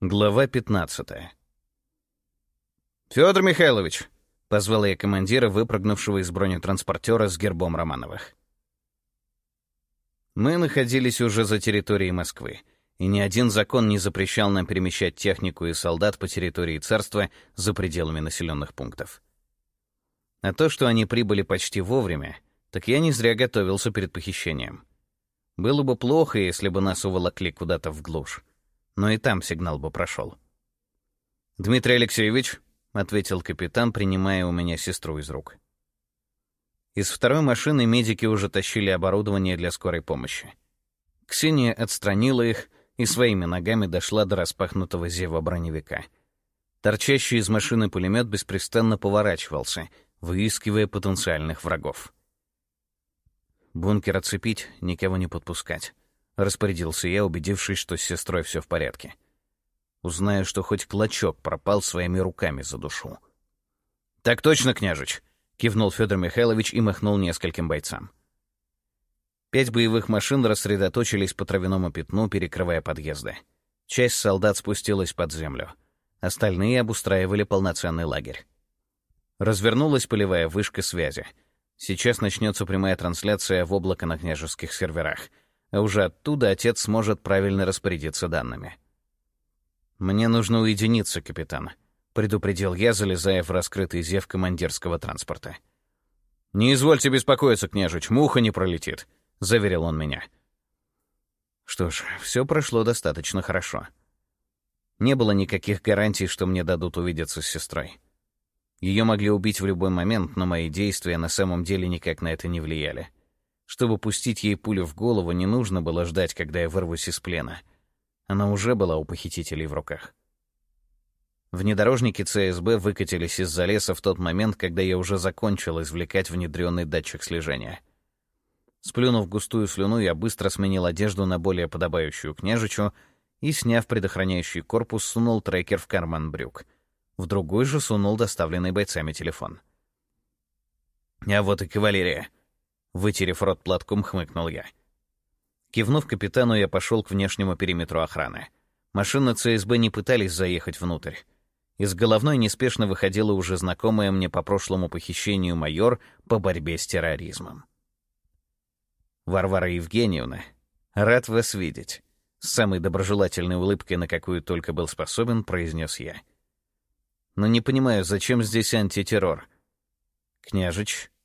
Глава 15 «Федор Михайлович!» — позвал я командира, выпрыгнувшего из бронетранспортера с гербом Романовых. Мы находились уже за территорией Москвы, и ни один закон не запрещал нам перемещать технику и солдат по территории царства за пределами населенных пунктов. А то, что они прибыли почти вовремя, так я не зря готовился перед похищением. Было бы плохо, если бы нас уволокли куда-то в глушь но и там сигнал бы прошел. «Дмитрий Алексеевич», — ответил капитан, принимая у меня сестру из рук. Из второй машины медики уже тащили оборудование для скорой помощи. Ксения отстранила их и своими ногами дошла до распахнутого зева броневика. Торчащий из машины пулемет беспрестанно поворачивался, выискивая потенциальных врагов. Бункер отцепить, никого не подпускать. Распорядился я, убедившись, что с сестрой все в порядке. Узнаю, что хоть клочок пропал своими руками за душу. «Так точно, княжич!» — кивнул Федор Михайлович и махнул нескольким бойцам. Пять боевых машин рассредоточились по травяному пятну, перекрывая подъезды. Часть солдат спустилась под землю. Остальные обустраивали полноценный лагерь. Развернулась полевая вышка связи. Сейчас начнется прямая трансляция в облако на княжеских серверах — а уже оттуда отец сможет правильно распорядиться данными. «Мне нужно уединиться, капитан», — предупредил я, залезая в раскрытый зев командирского транспорта. «Не извольте беспокоиться, княжич, муха не пролетит», — заверил он меня. Что ж, все прошло достаточно хорошо. Не было никаких гарантий, что мне дадут увидеться с сестрой. Ее могли убить в любой момент, но мои действия на самом деле никак на это не влияли. Чтобы пустить ей пулю в голову, не нужно было ждать, когда я вырвусь из плена. Она уже была у похитителей в руках. Внедорожники ЦСБ выкатились из-за леса в тот момент, когда я уже закончил извлекать внедренный датчик слежения. Сплюнув густую слюну, я быстро сменил одежду на более подобающую княжичу и, сняв предохраняющий корпус, сунул трекер в карман брюк. В другой же сунул доставленный бойцами телефон. А вот и кавалерия. Вытерев рот платком, хмыкнул я. Кивнув капитану, я пошел к внешнему периметру охраны. Машины ЦСБ не пытались заехать внутрь. Из головной неспешно выходила уже знакомая мне по прошлому похищению майор по борьбе с терроризмом. «Варвара Евгеньевна, рад вас видеть», — с самой доброжелательной улыбкой, на какую только был способен, произнес я. «Но не понимаю, зачем здесь антитеррор?» «Княжич, —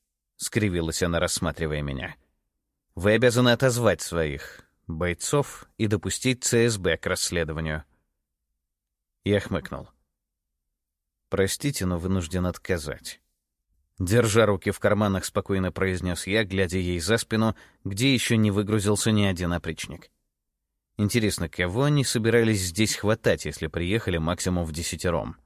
скривилась она, рассматривая меня. «Вы обязаны отозвать своих бойцов и допустить ЦСБ к расследованию». Я хмыкнул. «Простите, но вынужден отказать». Держа руки в карманах, спокойно произнес я, глядя ей за спину, где еще не выгрузился ни один опричник. Интересно, кого они собирались здесь хватать, если приехали максимум в десятером?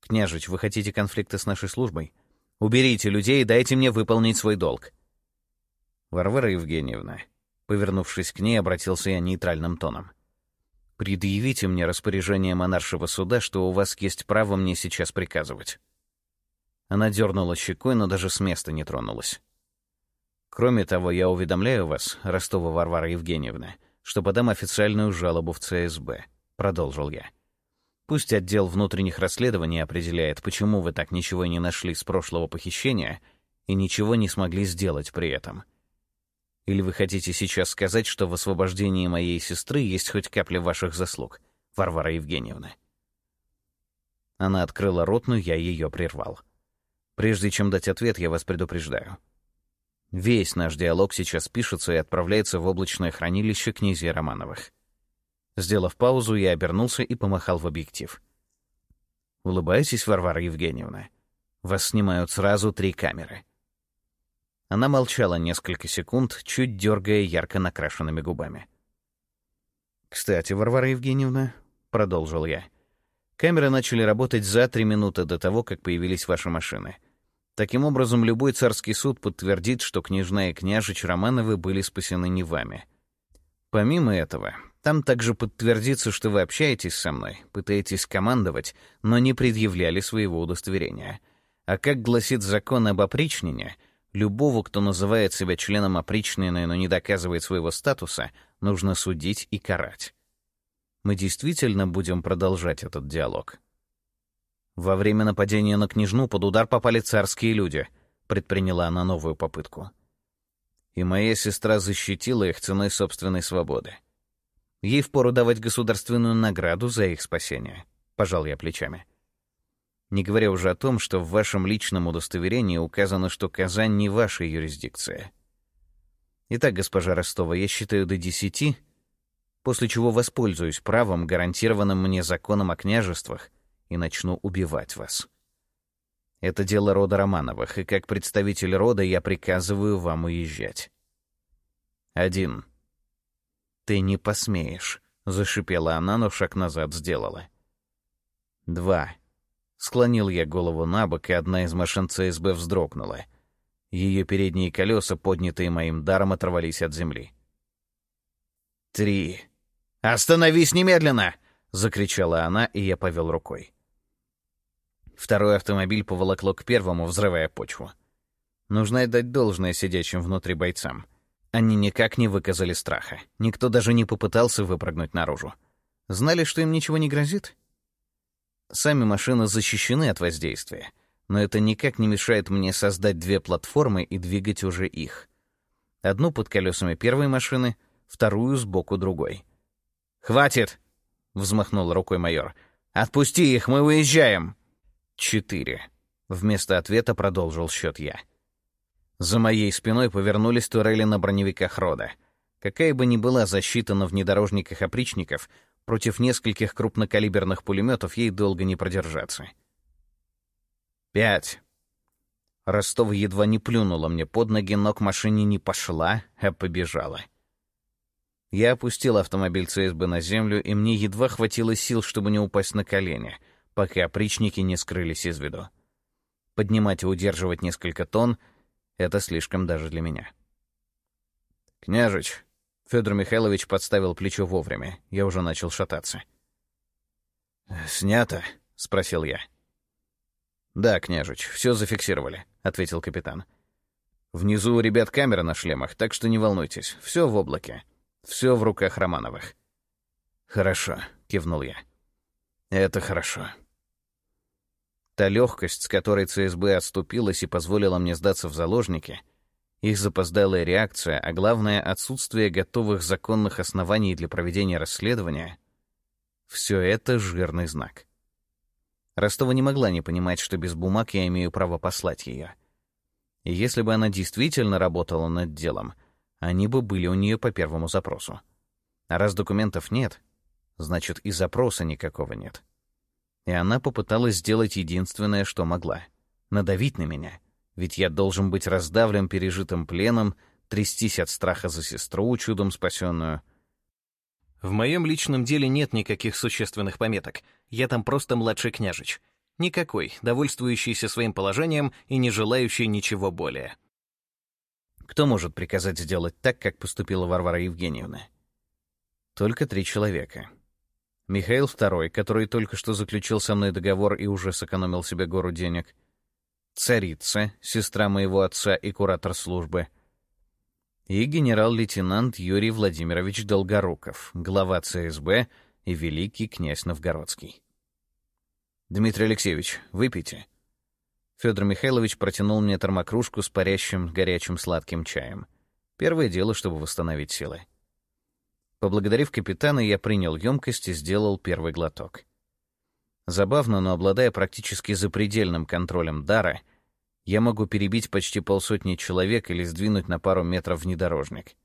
«Княжич, вы хотите конфликта с нашей службой?» Уберите людей и дайте мне выполнить свой долг». Варвара Евгеньевна, повернувшись к ней, обратился я нейтральным тоном. «Предъявите мне распоряжение монаршего суда, что у вас есть право мне сейчас приказывать». Она дернула щекой, но даже с места не тронулась. «Кроме того, я уведомляю вас, Ростова Варвара Евгеньевна, что подам официальную жалобу в ЦСБ», — продолжил я. Пусть отдел внутренних расследований определяет, почему вы так ничего не нашли с прошлого похищения и ничего не смогли сделать при этом. Или вы хотите сейчас сказать, что в освобождении моей сестры есть хоть капля ваших заслуг, Варвара Евгеньевна? Она открыла рот, но я ее прервал. Прежде чем дать ответ, я вас предупреждаю. Весь наш диалог сейчас пишется и отправляется в облачное хранилище князей Романовых. Сделав паузу, я обернулся и помахал в объектив. «Улыбаетесь, Варвара Евгеньевна? Вас снимают сразу три камеры». Она молчала несколько секунд, чуть дергая ярко накрашенными губами. «Кстати, Варвара Евгеньевна», — продолжил я, — «камеры начали работать за три минуты до того, как появились ваши машины. Таким образом, любой царский суд подтвердит, что княжна и княжич Романовы были спасены не вами. Помимо этого, там также подтвердится, что вы общаетесь со мной, пытаетесь командовать, но не предъявляли своего удостоверения. А как гласит закон об опричнине, любого, кто называет себя членом опричнины, но не доказывает своего статуса, нужно судить и карать. мы действительно будем продолжать этот диалог. Во время нападения на княжну под удар попали царские люди, предприняла она новую попытку. И моя сестра защитила их ценой собственной свободы. Ей впору давать государственную награду за их спасение. Пожал я плечами. Не говоря уже о том, что в вашем личном удостоверении указано, что Казань не ваша юрисдикция. Итак, госпожа Ростова, я считаю до десяти, после чего воспользуюсь правом, гарантированным мне законом о княжествах, и начну убивать вас. Это дело рода Романовых, и как представитель рода я приказываю вам уезжать. Один. «Ты не посмеешь», — зашипела она, но шаг назад сделала. «Два». Склонил я голову на бок, и одна из машин ЦСБ вздрогнула. Ее передние колеса, поднятые моим даром, оторвались от земли. «Три». «Остановись немедленно!» — закричала она, и я повел рукой. Второй автомобиль поволокло к первому, взрывая почву. Нужно отдать должное сидящим внутри бойцам. Они никак не выказали страха. Никто даже не попытался выпрыгнуть наружу. Знали, что им ничего не грозит? Сами машины защищены от воздействия, но это никак не мешает мне создать две платформы и двигать уже их. Одну под колесами первой машины, вторую сбоку другой. «Хватит!» — взмахнул рукой майор. «Отпусти их, мы уезжаем!» «Четыре». Вместо ответа продолжил счет я. За моей спиной повернулись турели на броневиках рода. Какая бы ни была защита на внедорожниках опричников, против нескольких крупнокалиберных пулеметов ей долго не продержаться. Пять. Ростов едва не плюнула мне под ноги, но к машине не пошла, а побежала. Я опустил автомобиль ЦСБ на землю, и мне едва хватило сил, чтобы не упасть на колени, пока опричники не скрылись из виду. Поднимать и удерживать несколько тонн это слишком даже для меня. «Княжич!» Федор Михайлович подставил плечо вовремя. Я уже начал шататься. «Снято?» — спросил я. «Да, княжич, все зафиксировали», — ответил капитан. «Внизу у ребят камера на шлемах, так что не волнуйтесь. Все в облаке. Все в руках Романовых». «Хорошо», — кивнул я. «Это хорошо». Та легкость, с которой ЦСБ отступилась и позволила мне сдаться в заложники, их запоздалая реакция, а главное — отсутствие готовых законных оснований для проведения расследования — все это жирный знак. Ростова не могла не понимать, что без бумаг я имею право послать ее. И если бы она действительно работала над делом, они бы были у нее по первому запросу. А раз документов нет, значит и запроса никакого нет и она попыталась сделать единственное, что могла — надавить на меня, ведь я должен быть раздавлен пережитым пленом, трястись от страха за сестру, чудом спасенную. В моем личном деле нет никаких существенных пометок, я там просто младший княжич. Никакой, довольствующийся своим положением и не желающий ничего более. Кто может приказать сделать так, как поступила Варвара Евгеньевна? Только три человека — Михаил II, который только что заключил со мной договор и уже сэкономил себе гору денег. Царица, сестра моего отца и куратор службы. И генерал-лейтенант Юрий Владимирович Долгоруков, глава ЦСБ и великий князь Новгородский. «Дмитрий Алексеевич, выпейте». Федор Михайлович протянул мне термокружку с парящим горячим сладким чаем. Первое дело, чтобы восстановить силы. Поблагодарив капитана, я принял емкость и сделал первый глоток. Забавно, но обладая практически запредельным контролем дара, я могу перебить почти полсотни человек или сдвинуть на пару метров внедорожник.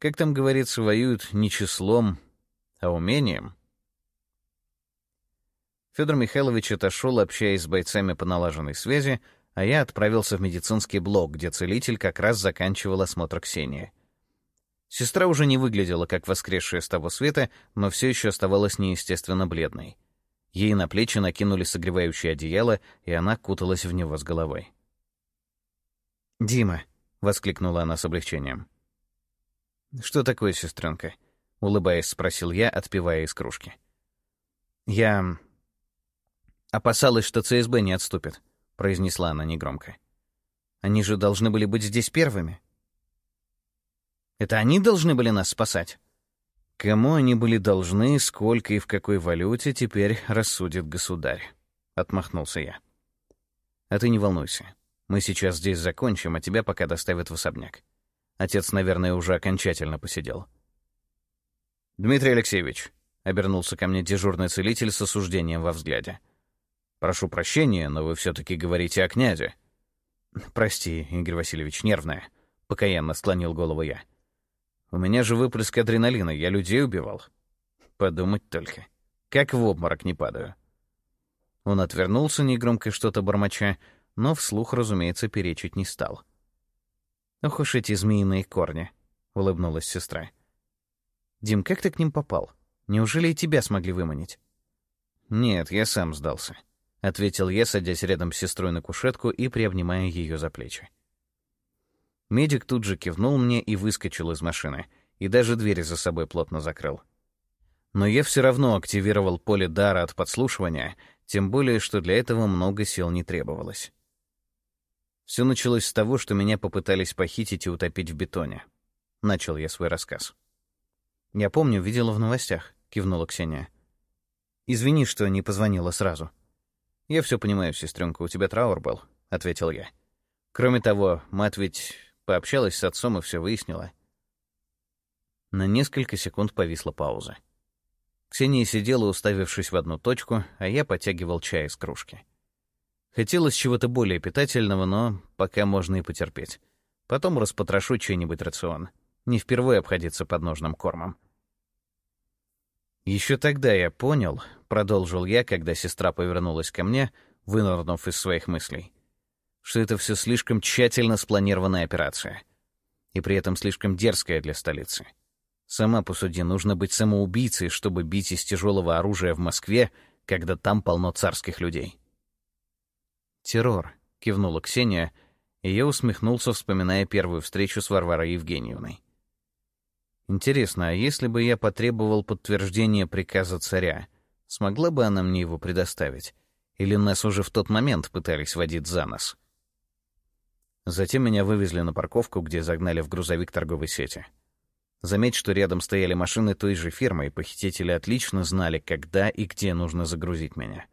Как там говорится, воюют не числом, а умением. Федор Михайлович отошел, общаясь с бойцами по налаженной связи, а я отправился в медицинский блок, где целитель как раз заканчивал осмотр Ксении. Сестра уже не выглядела как воскресшая с того света, но все еще оставалась неестественно бледной. Ей на плечи накинули согревающее одеяло, и она куталась в него с головой. «Дима!» — воскликнула она с облегчением. «Что такое, сестренка?» — улыбаясь, спросил я, отпивая из кружки. «Я... опасалась, что ЦСБ не отступит», — произнесла она негромко. «Они же должны были быть здесь первыми». Это они должны были нас спасать? Кому они были должны, сколько и в какой валюте, теперь рассудит государь. Отмахнулся я. А ты не волнуйся. Мы сейчас здесь закончим, а тебя пока доставят в особняк. Отец, наверное, уже окончательно посидел. «Дмитрий Алексеевич», — обернулся ко мне дежурный целитель с осуждением во взгляде. «Прошу прощения, но вы все-таки говорите о князе». «Прости, Игорь Васильевич, нервная», — покаянно склонил голову я. «У меня же выплеск адреналина, я людей убивал». Подумать только. Как в обморок не падаю. Он отвернулся, негромко что-то бормоча, но вслух, разумеется, перечить не стал. «Ох уж эти змеиные корни», — улыбнулась сестра. «Дим, как ты к ним попал? Неужели и тебя смогли выманить?» «Нет, я сам сдался», — ответил я, садясь рядом с сестрой на кушетку и приобнимая ее за плечи. Медик тут же кивнул мне и выскочил из машины, и даже двери за собой плотно закрыл. Но я все равно активировал поле дара от подслушивания, тем более, что для этого много сил не требовалось. Все началось с того, что меня попытались похитить и утопить в бетоне. Начал я свой рассказ. «Я помню, видела в новостях», — кивнула Ксения. «Извини, что не позвонила сразу». «Я все понимаю, сестренка, у тебя траур был», — ответил я. «Кроме того, мать ведь пообщалась с отцом и все выяснила». На несколько секунд повисла пауза. Ксения сидела, уставившись в одну точку, а я подтягивал чай из кружки. Хотелось чего-то более питательного, но пока можно и потерпеть. Потом распотрошу чей-нибудь рацион. Не впервые обходиться подножным кормом. Еще тогда я понял, продолжил я, когда сестра повернулась ко мне, вынырнув из своих мыслей, что это все слишком тщательно спланированная операция. И при этом слишком дерзкая для столицы. Сама посуди, нужно быть самоубийцей, чтобы бить из тяжелого оружия в Москве, когда там полно царских людей. «Террор», — кивнула Ксения, и я усмехнулся, вспоминая первую встречу с Варварой Евгеньевной. Интересно, а если бы я потребовал подтверждения приказа царя, смогла бы она мне его предоставить? Или нас уже в тот момент пытались водить за нос? Затем меня вывезли на парковку, где загнали в грузовик торговой сети. Заметь, что рядом стояли машины той же фирмы, и похитители отлично знали, когда и где нужно загрузить меня.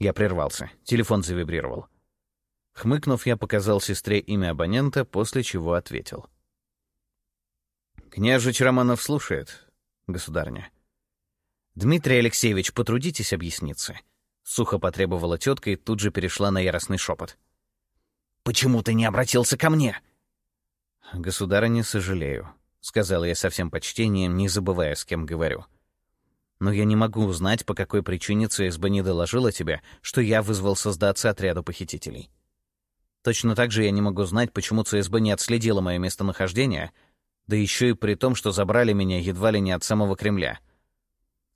Я прервался. Телефон завибрировал. Хмыкнув, я показал сестре имя абонента, после чего ответил. «Княжич Романов слушает, государня». «Дмитрий Алексеевич, потрудитесь объясниться». Сухо потребовала тетка и тут же перешла на яростный шепот. «Почему ты не обратился ко мне?» «Государыня, сожалею», — сказал я со всем почтением, не забывая, с кем говорю. «Но я не могу узнать, по какой причине ЦСБ не доложила тебе, что я вызвал создаться отряду похитителей. Точно так же я не могу знать, почему ЦСБ не отследила мое местонахождение, да еще и при том, что забрали меня едва ли не от самого Кремля.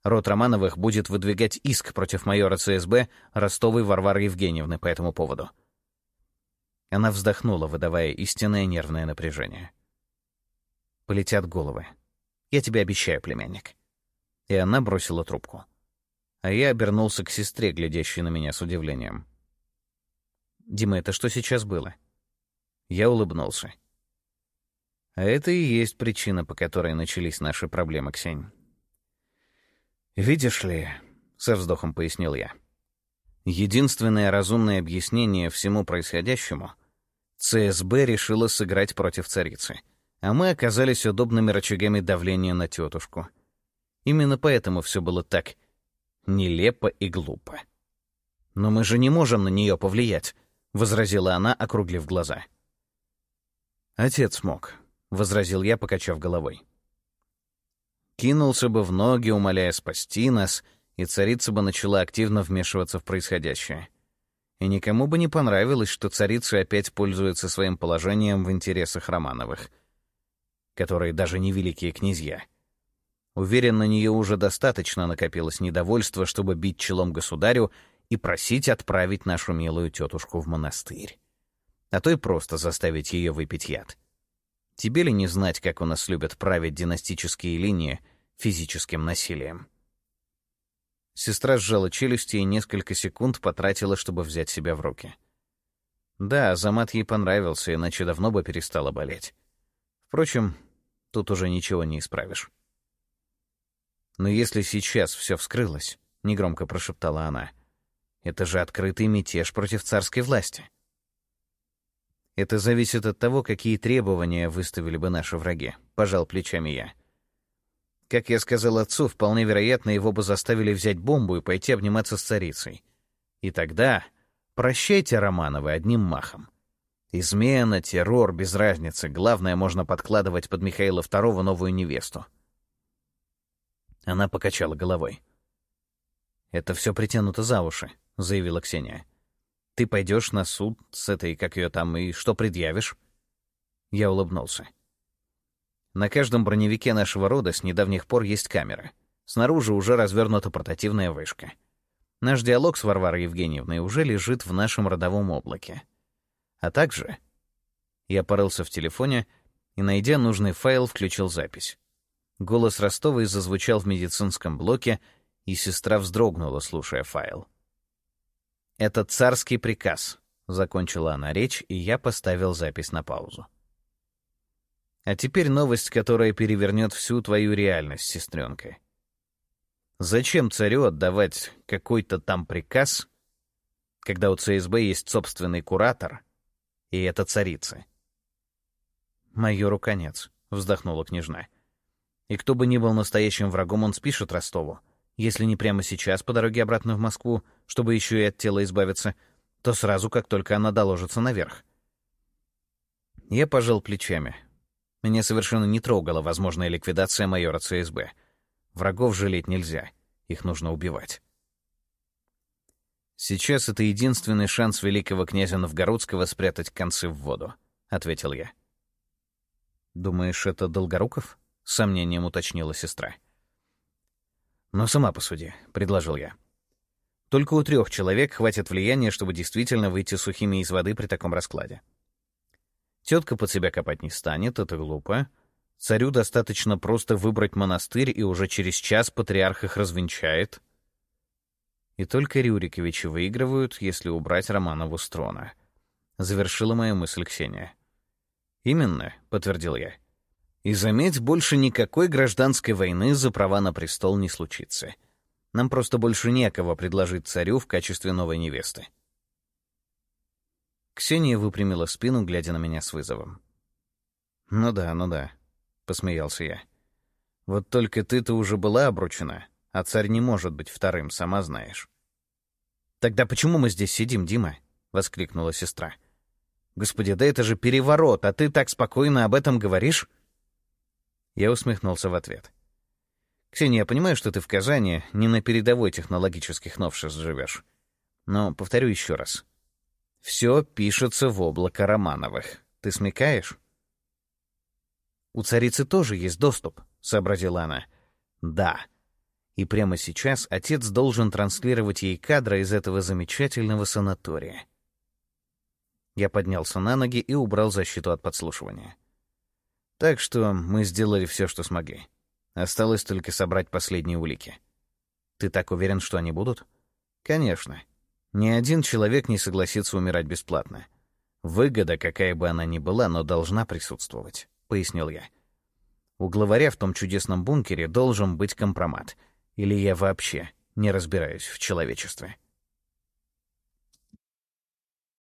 Род Романовых будет выдвигать иск против майора ЦСБ Ростовой Варвары Евгеньевны по этому поводу. Она вздохнула, выдавая истинное нервное напряжение. «Полетят головы. Я тебе обещаю, племянник». И она бросила трубку. А я обернулся к сестре, глядящей на меня с удивлением. «Дима, это что сейчас было?» Я улыбнулся. А это и есть причина, по которой начались наши проблемы, Ксень. «Видишь ли», — со вздохом пояснил я, — «единственное разумное объяснение всему происходящему — ЦСБ решила сыграть против царицы, а мы оказались удобными рычагами давления на тетушку. Именно поэтому все было так нелепо и глупо». «Но мы же не можем на нее повлиять», — возразила она, округлив глаза. «Отец мог», — возразил я, покачав головой. Кинулся бы в ноги, умоляя спасти нас, и царица бы начала активно вмешиваться в происходящее. И никому бы не понравилось, что царица опять пользуется своим положением в интересах Романовых, которые даже не великие князья. Уверен, на нее уже достаточно накопилось недовольства, чтобы бить челом государю и просить отправить нашу милую тетушку в монастырь. А то и просто заставить ее выпить яд. Тебе ли не знать, как у нас любят править династические линии физическим насилием? Сестра сжала челюсти и несколько секунд потратила, чтобы взять себя в руки. Да, Азамат ей понравился, иначе давно бы перестала болеть. Впрочем, тут уже ничего не исправишь. Но если сейчас все вскрылось, — негромко прошептала она, — это же открытый мятеж против царской власти. Это зависит от того, какие требования выставили бы наши враги, — пожал плечами я. Как я сказал отцу, вполне вероятно, его бы заставили взять бомбу и пойти обниматься с царицей. И тогда прощайте Романовы одним махом. Измена, террор, без разницы. Главное, можно подкладывать под Михаила II новую невесту. Она покачала головой. «Это все притянуто за уши», — заявила Ксения. «Ты пойдешь на суд с этой, как ее там, и что предъявишь?» Я улыбнулся. На каждом броневике нашего рода с недавних пор есть камера. Снаружи уже развернута портативная вышка. Наш диалог с Варварой Евгеньевной уже лежит в нашем родовом облаке. А также... Я порылся в телефоне и, найдя нужный файл, включил запись. Голос Ростовой зазвучал в медицинском блоке, и сестра вздрогнула, слушая файл. «Это царский приказ», — закончила она речь, и я поставил запись на паузу. «А теперь новость, которая перевернет всю твою реальность, сестренка. Зачем царю отдавать какой-то там приказ, когда у ЦСБ есть собственный куратор, и это царица?» «Майору конец», — вздохнула княжна. И кто бы ни был настоящим врагом, он спишет Ростову. Если не прямо сейчас по дороге обратно в Москву, чтобы еще и от тела избавиться, то сразу, как только она доложится наверх. Я пожал плечами. Меня совершенно не трогала возможная ликвидация майора ЦСБ. Врагов жалеть нельзя, их нужно убивать. «Сейчас это единственный шанс великого князя Новгородского спрятать концы в воду», — ответил я. «Думаешь, это Долгоруков?» — с сомнением уточнила сестра. «Но сама посуди», — предложил я. «Только у трех человек хватит влияния, чтобы действительно выйти сухими из воды при таком раскладе. Тетка под себя копать не станет, это глупо. Царю достаточно просто выбрать монастырь, и уже через час патриарх их развенчает. И только Рюриковичи выигрывают, если убрать Романову с трона. Завершила мою мысль Ксения. «Именно», — подтвердил я. И заметь, больше никакой гражданской войны за права на престол не случится. Нам просто больше некого предложить царю в качестве новой невесты. Ксения выпрямила спину, глядя на меня с вызовом. «Ну да, ну да», — посмеялся я. «Вот только ты-то уже была обручена, а царь не может быть вторым, сама знаешь». «Тогда почему мы здесь сидим, Дима?» — воскликнула сестра. «Господи, да это же переворот, а ты так спокойно об этом говоришь?» Я усмехнулся в ответ. «Ксения, я понимаю, что ты в Казани не на передовой технологических новшеств живешь. Но повторю еще раз. Все пишется в облако Романовых. Ты смекаешь?» «У царицы тоже есть доступ», — сообразила она. «Да. И прямо сейчас отец должен транслировать ей кадры из этого замечательного санатория». Я поднялся на ноги и убрал защиту от подслушивания. Так что мы сделали все, что смогли. Осталось только собрать последние улики. Ты так уверен, что они будут? Конечно. Ни один человек не согласится умирать бесплатно. Выгода, какая бы она ни была, но должна присутствовать, пояснил я. У главаря в том чудесном бункере должен быть компромат. Или я вообще не разбираюсь в человечестве.